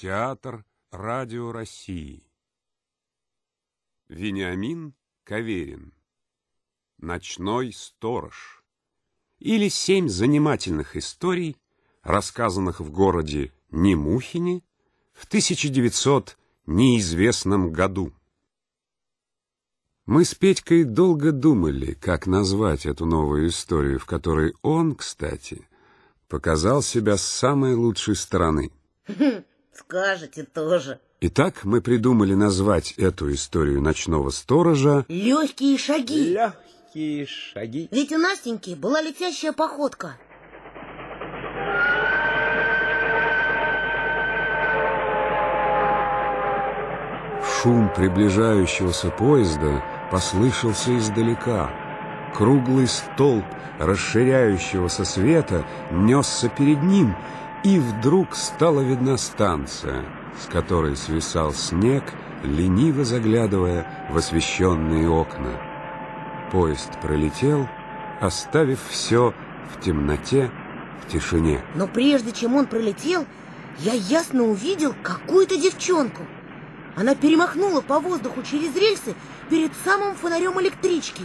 Театр радио России. Вениамин Каверин. Ночной сторож. Или семь занимательных историй, рассказанных в городе Немухине в 1900 неизвестном году. Мы с Петькой долго думали, как назвать эту новую историю, в которой он, кстати, показал себя с самой лучшей стороны. Скажете тоже. Итак, мы придумали назвать эту историю ночного сторожа Легкие шаги. Легкие шаги. Ведь у Настеньки была летящая походка. Шум приближающегося поезда послышался издалека. Круглый столб расширяющегося света несся перед ним, и вдруг стала видна станция, с которой свисал снег, лениво заглядывая в освещенные окна. Поезд пролетел, оставив все в темноте, в тишине. Но прежде чем он пролетел, я ясно увидел какую-то девчонку. Она перемахнула по воздуху через рельсы перед самым фонарем электрички.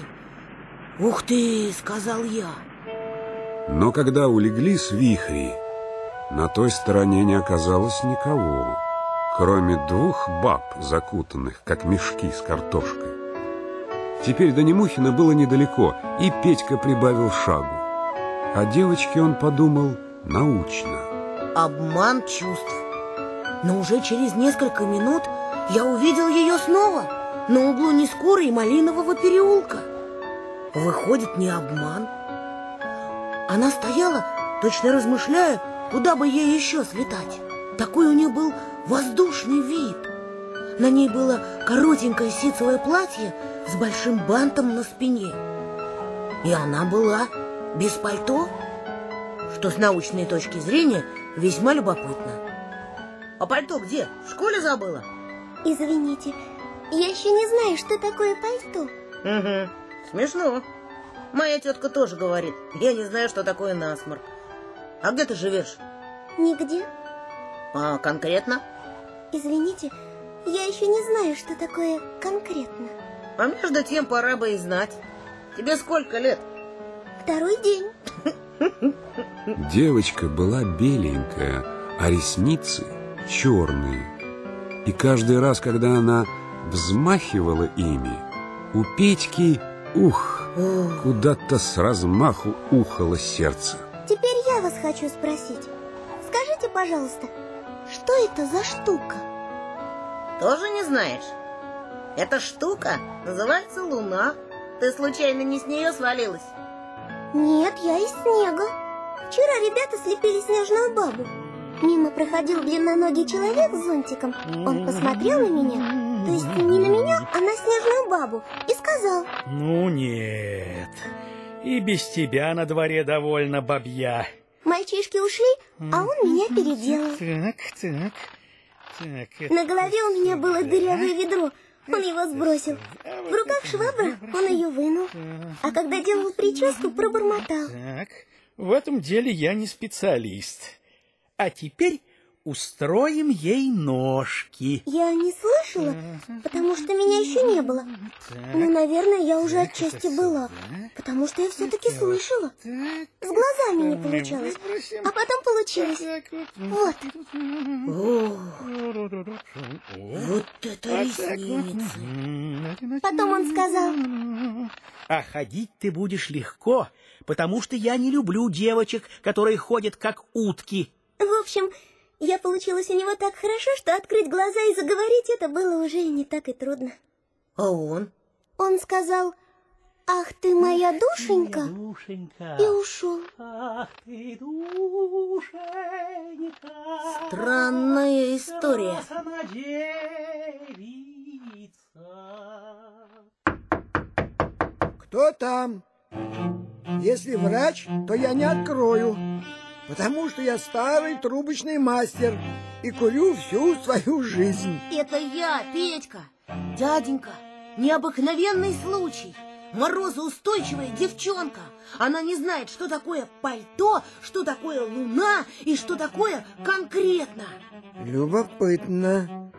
«Ух ты!» — сказал я. Но когда улеглись вихри, на той стороне не оказалось никого, кроме двух баб, закутанных, как мешки с картошкой. Теперь до Немухина было недалеко, и Петька прибавил шагу. О девочке он подумал научно. Обман чувств. Но уже через несколько минут я увидел ее снова на углу Нескорой и Малинового переулка. Выходит, не обман. Она стояла, точно размышляя, куда бы ей еще слетать. Такой у нее был воздушный вид. На ней было коротенькое ситцевое платье с большим бантом на спине. И она была без пальто, что с научной точки зрения весьма любопытно. А пальто где? В школе забыла? Извините, я еще не знаю, что такое пальто. Угу, смешно. Моя тетка тоже говорит, я не знаю, что такое насморк. А где ты живешь? Нигде. А конкретно? Извините, я еще не знаю, что такое конкретно. А между тем пора бы и знать. Тебе сколько лет? Второй день. Девочка была беленькая, а ресницы черные. И каждый раз, когда она взмахивала ими, у Петьки, ух, куда-то с размаху ухало сердце. Хочу спросить. Скажите, пожалуйста, что это за штука? Тоже не знаешь? Эта штука называется Луна. Ты случайно не с нее свалилась? Нет, я из снега. Вчера ребята слепили снежную бабу. Мимо проходил длинноногий человек с зонтиком. Он посмотрел на меня, то есть не на меня, а на снежную бабу, и сказал, Ну нет. И без тебя на дворе довольно бабья. Мальчишки ушли, а он меня переделал. Так, так. Так, На голове у меня было дырявое ведро. Он его сбросил. В руках швабра, он ее вынул. А когда делал прическу, пробормотал. Так, в этом деле я не специалист. А теперь устроим ей ножки. Я не слышала, потому что меня еще не было. Но, наверное, я уже отчасти была, потому что я все-таки слышала. С глазами не получалось, а потом получилось. вот. Вот. Вот это ресницы. Потом он сказал, А ходить ты будешь легко, потому что я не люблю девочек, которые ходят как утки. в общем, я получилась у него так хорошо, что открыть глаза и заговорить это было уже не так и трудно. А он? Он сказал, ах ты моя душенька, Душенька, и ушел. ах ты, душенька, Странная история. сама девица. Кто там? Если врач, то я не открою, потому что я старый трубочный мастер и курю всю свою жизнь. Это я, Петька. Дяденька, необыкновенный случай. морозоустойчивая девчонка. Она не знает, что такое пальто, что такое луна и что такое конкретно. Любопытно.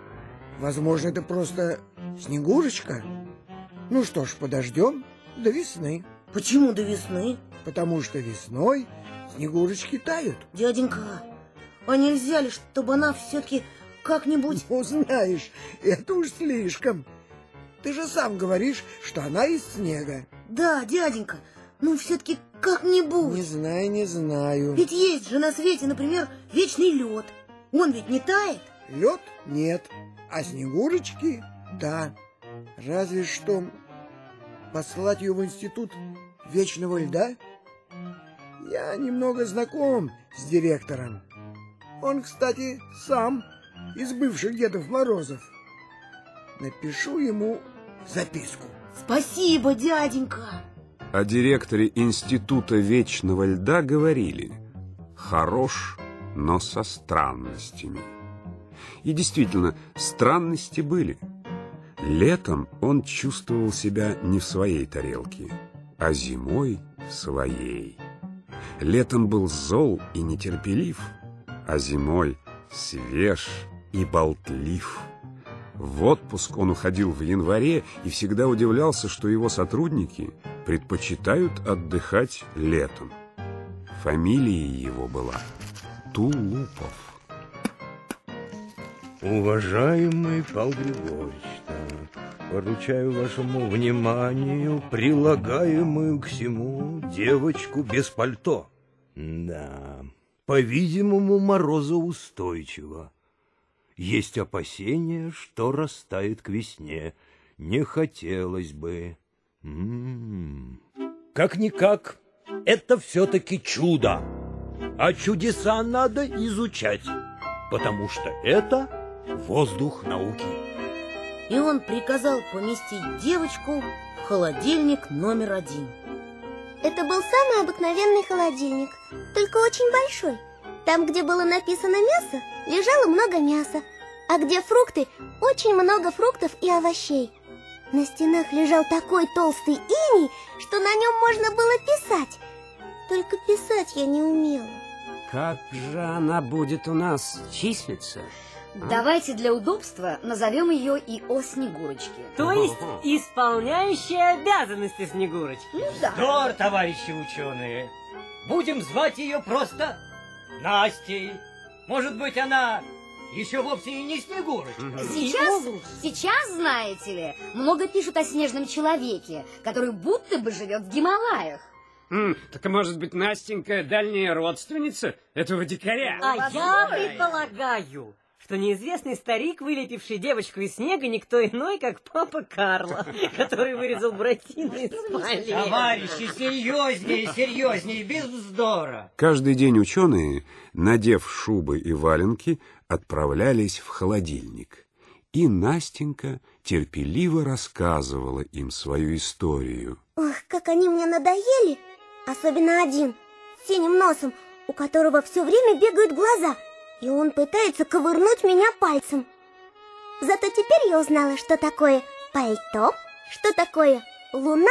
Возможно, это просто Снегурочка? Ну что ж, подождем до весны. Почему до весны? Потому что весной Снегурочки тают. Дяденька, а нельзя ли, чтобы она все-таки как-нибудь... Ну, знаешь, это уж слишком. Ты же сам говоришь, что она из снега. Да, дяденька, ну все-таки как-нибудь. Не знаю, не знаю. Ведь есть же на свете, например, вечный лед. Он ведь не тает. Лед нет, а снегурочки – да. Разве что послать ее в институт вечного льда? Я немного знаком с директором. Он, кстати, сам из бывших Дедов Морозов. Напишу ему записку. Спасибо, дяденька. О директоре Института Вечного Льда говорили «хорош, но со странностями». И действительно, странности были. Летом он чувствовал себя не в своей тарелке, а зимой в своей. Летом был зол и нетерпелив, а зимой свеж и болтлив. В отпуск он уходил в январе и всегда удивлялся, что его сотрудники предпочитают отдыхать летом. Фамилия его была Тулупов. Уважаемый Павел Григорьевич, поручаю вашему вниманию прилагаемую к всему девочку без пальто. Да, по-видимому, морозоустойчиво. Есть опасения, что растает к весне. Не хотелось бы. М -м. Как-никак, это все-таки чудо. А чудеса надо изучать, потому что это воздух науки. И он приказал поместить девочку в холодильник номер один. Это был самый обыкновенный холодильник, только очень большой. Там, где было написано мясо, лежало много мяса, а где фрукты, очень много фруктов и овощей. На стенах лежал такой толстый иней, что на нем можно было писать. Только писать я не умела. Как же она будет у нас числиться? Давайте для удобства назовем ее ИО Снегурочки. То есть исполняющая обязанности Снегурочки. Ну да. Здор, товарищи ученые. Будем звать ее просто Настей. Может быть, она еще вовсе и не Снегурочка. Сейчас, сейчас, знаете ли, много пишут о снежном человеке, который будто бы живет в Гималаях. М, так может быть Настенька дальняя родственница этого дикаря? А я предполагаю, что неизвестный старик, вылепивший девочку из снега, никто иной, как папа Карло, который вырезал Буратино из полей. Товарищи, серьезнее, серьезнее, без вздора. Каждый день ученые, надев шубы и валенки, отправлялись в холодильник. И Настенька терпеливо рассказывала им свою историю. Ох, как они мне надоели! Особенно один, с синим носом, у которого все время бегают глаза, и он пытается ковырнуть меня пальцем. Зато теперь я узнала, что такое пальто, что такое луна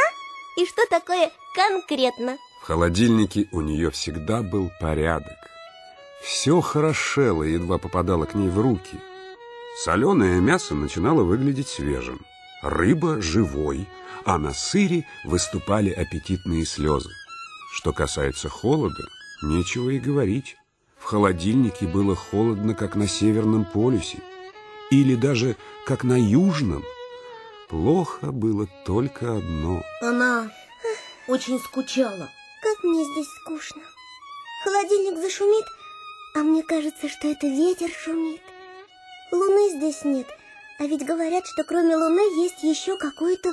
и что такое конкретно. В холодильнике у нее всегда был порядок. Все хорошело, едва попадало к ней в руки. Соленое мясо начинало выглядеть свежим, рыба – живой, а на сыре выступали аппетитные слезы. Что касается холода, нечего и говорить. В холодильнике было холодно, как на Северном полюсе, или даже как на Южном. Плохо было только одно. Она очень скучала. Как мне здесь скучно. Холодильник зашумит, а мне кажется, что это ветер шумит. Луны здесь нет, а ведь говорят, что кроме Луны есть еще какое-то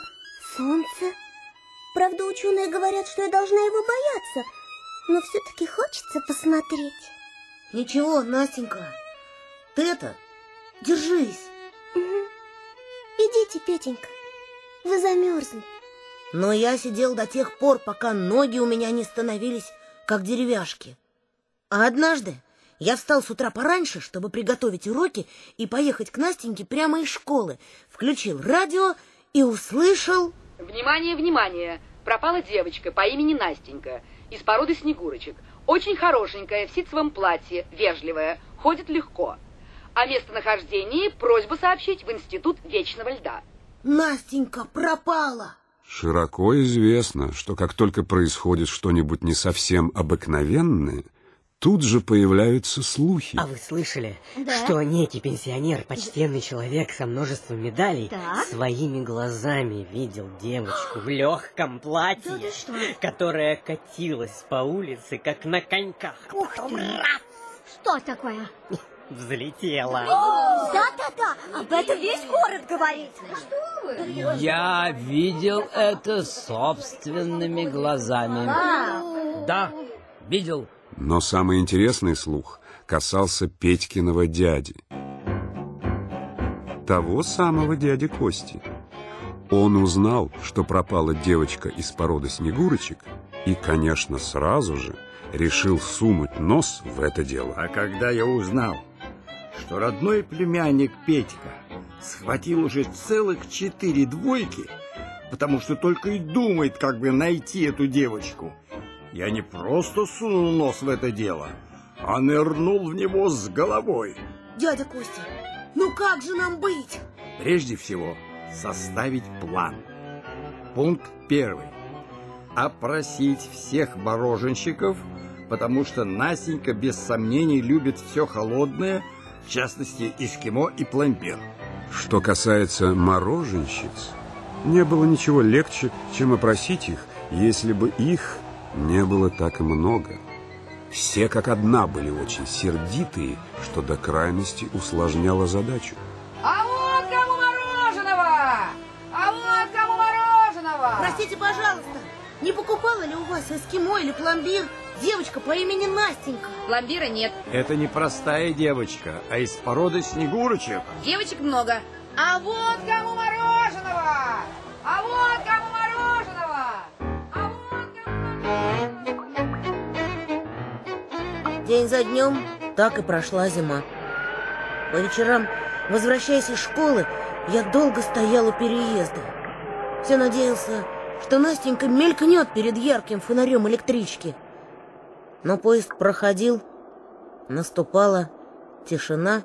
солнце. Правда, ученые говорят, что я должна его бояться, но все-таки хочется посмотреть. Ничего, Настенька, ты это, держись. Угу. Идите, Петенька, вы замерзли. Но я сидел до тех пор, пока ноги у меня не становились, как деревяшки. А однажды я встал с утра пораньше, чтобы приготовить уроки и поехать к Настеньке прямо из школы. Включил радио и услышал... Внимание, внимание! Пропала девочка по имени Настенька из породы снегурочек. Очень хорошенькая, в ситцевом платье, вежливая, ходит легко. О местонахождении просьба сообщить в Институт Вечного Льда. Настенька пропала. Широко известно, что как только происходит что-нибудь не совсем обыкновенное, тут же появляются слухи. А вы слышали, Да. что некий пенсионер, почтенный человек со множеством медалей, Так. своими глазами видел девочку в легком платье, Да которая катилась по улице, как на коньках, а Ух потом ты! раз Что такое? взлетела. Да-да-да, об этом весь город говорит. Что вы? Я видел это собственными глазами. Да, видел. Но самый интересный слух касался Петькиного дяди. Того самого дяди Кости. Он узнал, что пропала девочка из породы снегурочек, и, конечно, сразу же решил сунуть нос в это дело. А когда я узнал, что родной племянник Петька схватил уже целых четыре двойки, потому что только и думает, как бы найти эту девочку, я не просто сунул нос в это дело, а нырнул в него с головой. Дядя Костя, ну как же нам быть? Прежде всего, составить план. Пункт первый. Опросить всех мороженщиков, потому что Настенька без сомнений любит все холодное, в частности, эскимо и пломбир. Что касается мороженщиц, не было ничего легче, чем опросить их, если бы их не было так много. Все как одна были очень сердитые, что до крайности усложняло задачу. А вот кому мороженого! А вот кому мороженого! Простите, пожалуйста, не покупала ли у вас эскимо или пломбир девочка по имени Настенька? Пломбира нет. Это не простая девочка, а из породы снегурочек. Девочек много. А вот кому мороженого! А вот День за днем так и прошла зима. По вечерам, возвращаясь из школы, я долго стоял у переезда. Все надеялся, что Настенька мелькнет перед ярким фонарем электрички. Но поезд проходил, наступала тишина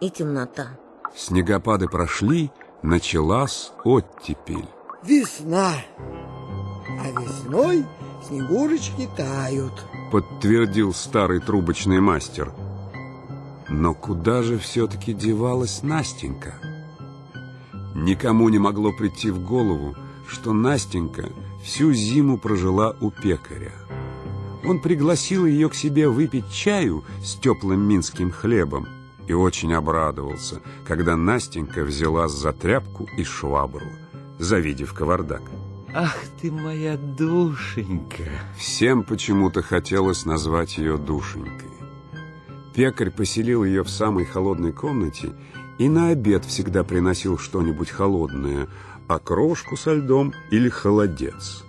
и темнота. Снегопады прошли, началась оттепель. Весна. А весной снегурочки тают. Подтвердил старый трубочный мастер. Но куда же все-таки девалась Настенька? Никому не могло прийти в голову, что Настенька всю зиму прожила у пекаря. Он пригласил ее к себе выпить чаю с теплым минским хлебом и очень обрадовался, когда Настенька взялась за тряпку и швабру, завидев кавардак. Ах ты моя душенька! Всем почему-то хотелось назвать ее душенькой. Пекарь поселил ее в самой холодной комнате и на обед всегда приносил что-нибудь холодное, окрошку со льдом или холодец.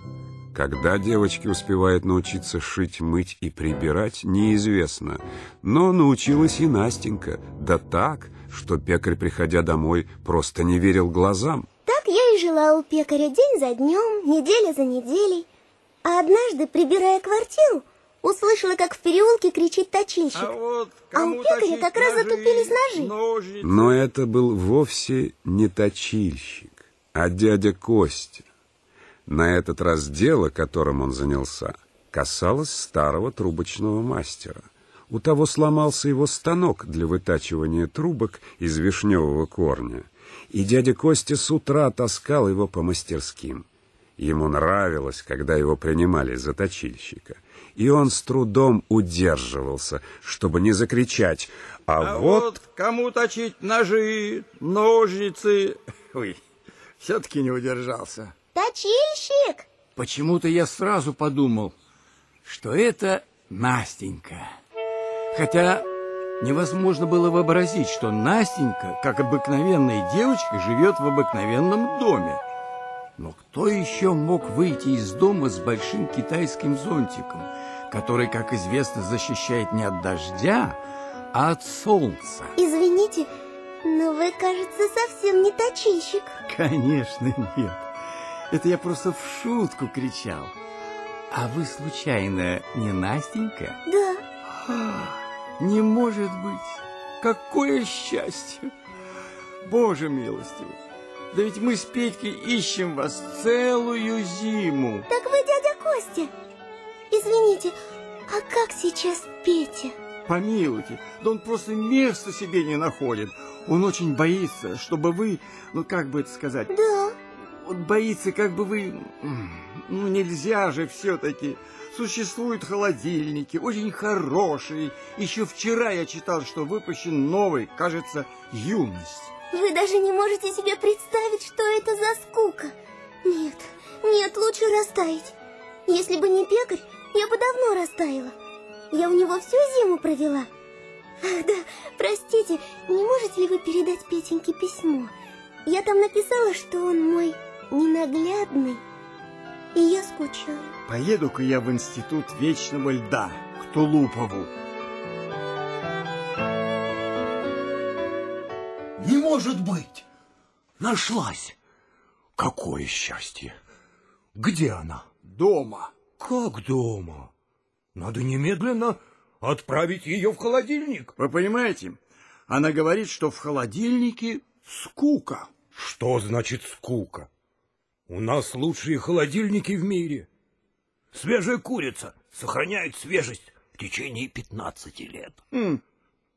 Когда девочке успевает научиться шить, мыть и прибирать, неизвестно. Но научилась и Настенька, да так, что пекарь, приходя домой, просто не верил глазам. Так я и жила у пекаря день за днем, неделя за неделей. А однажды, прибирая квартиру, услышала, как в переулке кричит точильщик. А вот А у пекаря как раз затупились ножи. Но это был вовсе не точильщик, а дядя Костя. На этот раз дело, которым он занялся, касалось старого трубочного мастера. У того сломался его станок для вытачивания трубок из вишневого корня, и дядя Костя с утра таскал его по мастерским. Ему нравилось, когда его принимали за точильщика, и он с трудом удерживался, чтобы не закричать «А, А вот вот кому точить ножи, ножницы. Ой, все-таки не удержался. Точильщик! Почему-то я сразу подумал, что это Настенька. Хотя невозможно было вообразить, что Настенька, как обыкновенная девочка, живет в обыкновенном доме. Но кто еще мог выйти из дома с большим китайским зонтиком, который, как известно, защищает не от дождя, а от солнца? Извините, но вы, кажется, совсем не точильщик. Конечно, нет. Это я просто в шутку кричал. А вы, случайно, не Настенька? Да. Не может быть. Какое счастье! Боже милостивый! Да ведь мы с Петькой ищем вас целую зиму. Так вы дядя Костя. Извините, а как сейчас Петя? Помилуйте, да он просто места себе не находит. Он очень боится, чтобы вы, ну как бы это сказать... Да. Он боится, как бы вы... Ну нельзя же все-таки. Существуют холодильники, очень хорошие. Еще вчера я читал, что выпущен новый, кажется, «Юность». Вы даже не можете себе представить, что это за скука. Нет, нет, лучше растаять. Если бы не пекарь, я бы давно растаяла. Я у него всю зиму провела. Ах, да, простите, не можете ли вы передать Петеньке письмо? Я там написала, что он мой ненаглядный, и я скучаю. Поеду-ка я в институт вечного льда, к Тулупову. Не может быть! Нашлась! Какое счастье! Где она? Дома. Как дома? Надо немедленно отправить ее в холодильник. Вы понимаете, она говорит, что в холодильнике скука. Что значит скука? У нас лучшие холодильники в мире. Свежая курица сохраняет свежесть в течение 15 лет. М.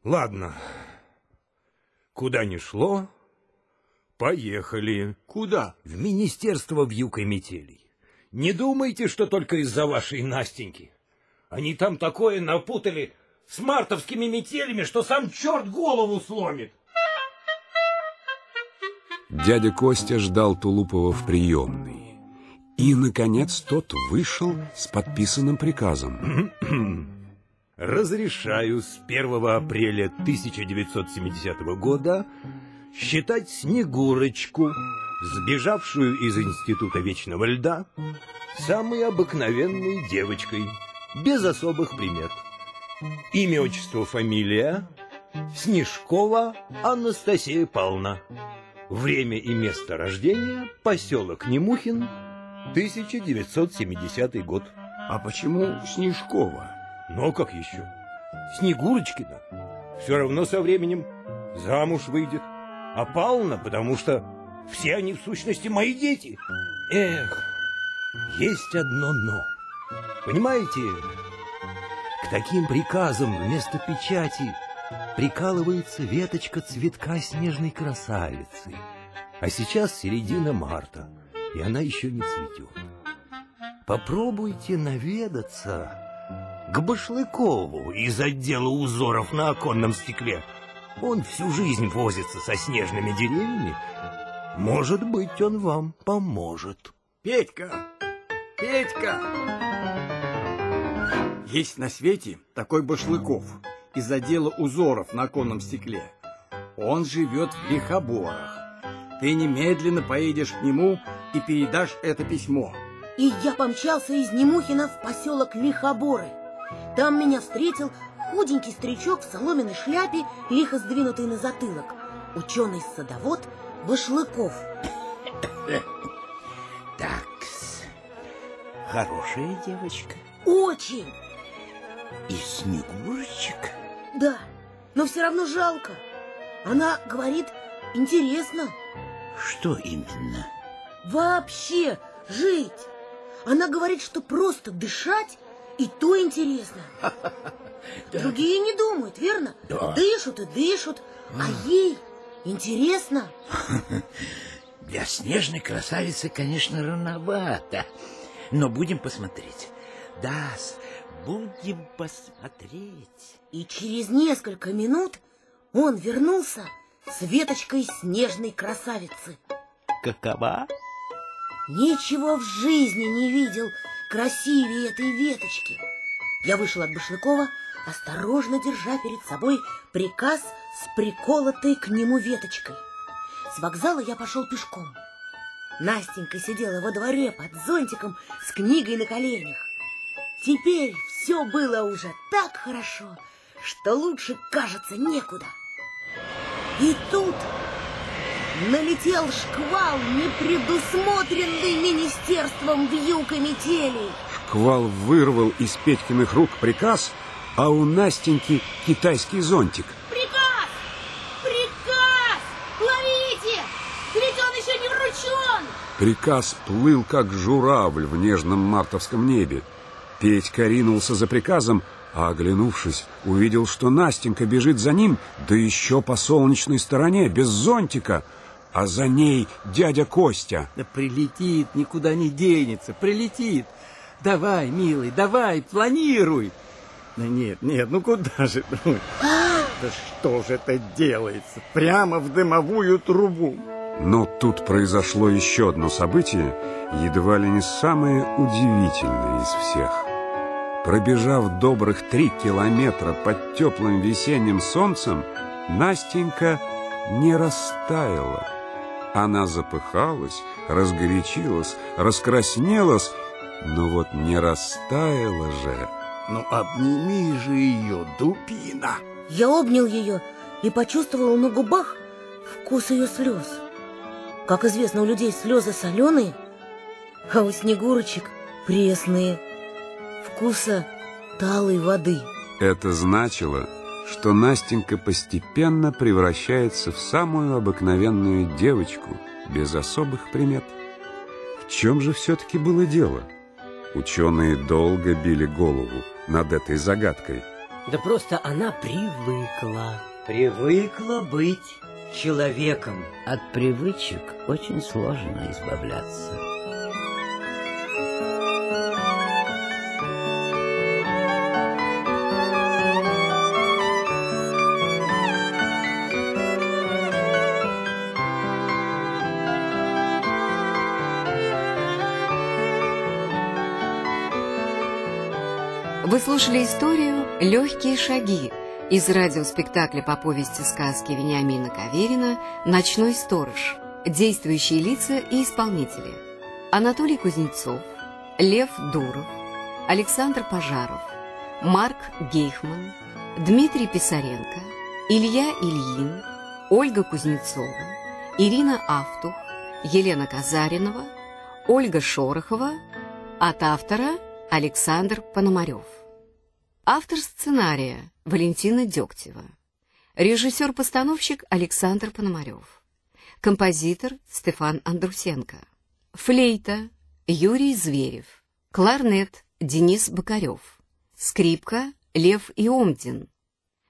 Ладно, Куда ни шло, поехали. Куда? В Министерство вьюг и метелей. Не думайте, что только из-за вашей Настеньки. Они там такое напутали с мартовскими метелями, что сам черт голову сломит. Дядя Костя ждал Тулупова в приемной. И, наконец, тот вышел с подписанным приказом. Разрешаю с 1 апреля 1970 года считать Снегурочку, сбежавшую из Института Вечного Льда, самой обыкновенной девочкой, без особых примет. Имя, отчество, фамилия Снежкова Анастасия Павловна. Время и место рождения поселок Немухин, 1970 год. А почему Снежкова? Ну, как еще? Снегурочкина все равно со временем замуж выйдет. А Павловна, потому что все они в сущности мои дети. Эх, есть одно «но». Понимаете, к таким приказам вместо печати прикалывается веточка цветка снежной красавицы. А сейчас середина марта, и она еще не цветет. Попробуйте наведаться к Башлыкову из отдела узоров на оконном стекле. Он всю жизнь возится со снежными деревьями. Может быть, он вам поможет. Петька! Петька! Есть на свете такой Башлыков из отдела узоров на оконном стекле. Он живет в Лихоборах. Ты немедленно поедешь к нему и передашь это письмо. И я помчался из Немухина в поселок Лихоборы. Там меня встретил худенький старичок в соломенной шляпе, лихо сдвинутый на затылок, ученый-садовод Башлыков. Такс, хорошая девочка. Очень! И Снегурочек? Да, но все равно жалко. Она говорит, интересно. Что именно? Вообще жить. Она говорит, что просто дышать и то интересно. Другие не думают, верно? Да. Дышат и дышат, а ей интересно. Для снежной красавицы, конечно, рановато. Но будем посмотреть. Да, будем посмотреть. И через несколько минут он вернулся с веточкой снежной красавицы. Какова? Ничего в жизни не видел красивее этой веточки. Я вышел от Башлыкова, осторожно держа перед собой приказ с приколотой к нему веточкой. С вокзала я пошел пешком. Настенька сидела во дворе под зонтиком с книгой на коленях. Теперь все было уже так хорошо, что лучше, кажется, некуда. И тут налетел шквал, не предусмотренный министерством вьюг и метелей. Шквал вырвал из Петькиных рук приказ, а у Настеньки китайский зонтик. Приказ! Приказ! Ловите! Ведь он еще не вручен! Приказ плыл, как журавль в нежном мартовском небе. Петька ринулся за приказом, а, оглянувшись, увидел, что Настенька бежит за ним, да еще по солнечной стороне, без зонтика, а за ней дядя Костя. Да прилетит, никуда не денется, прилетит. Давай, милый, давай, планируй. Да нет, нет, ну куда же? Ну, да что же это делается? Прямо в дымовую трубу. Но тут произошло еще одно событие, едва ли не самое удивительное из всех. Пробежав добрых три километра под теплым весенним солнцем, Настенька не растаяла. Она запыхалась, разгорячилась, раскраснелась, но вот не растаяла же. Ну, обними же ее, дубина. Я обнял ее и почувствовал на губах вкус ее слез. Как известно, у людей слезы соленые, а у снегурочек пресные, вкуса талой воды. Это значило, что Настенька постепенно превращается в самую обыкновенную девочку, без особых примет. В чем же все-таки было дело? Ученые долго били голову над этой загадкой. Да просто она привыкла. Привыкла быть человеком. От привычек очень сложно избавляться. Вы слушали историю «Легкие шаги» из радиоспектакля по повести сказки Вениамина Каверина «Ночной сторож». Действующие лица и исполнители. Анатолий Кузнецов, Лев Дуров, Александр Пожаров, Марк Гейхман, Дмитрий Писаренко, Илья Ильин, Ольга Кузнецова, Ирина Автух, Елена Казаринова, Ольга Шорохова, от автора Александр Пономарев. Автор сценария Валентина Дегтева. Режиссер-постановщик Александр Пономарев. Композитор Стефан Андрусенко. Флейта Юрий Зверев. Кларнет Денис Бокарев. Скрипка Лев Иомдин.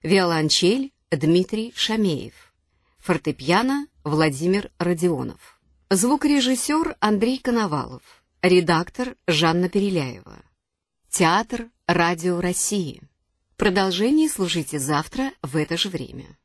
Виолончель Дмитрий Шамеев. Фортепиано Владимир Родионов. Звукорежиссер Андрей Коновалов. Редактор Жанна Переляева. Театр Радио России. Продолжение слушайте завтра в это же время.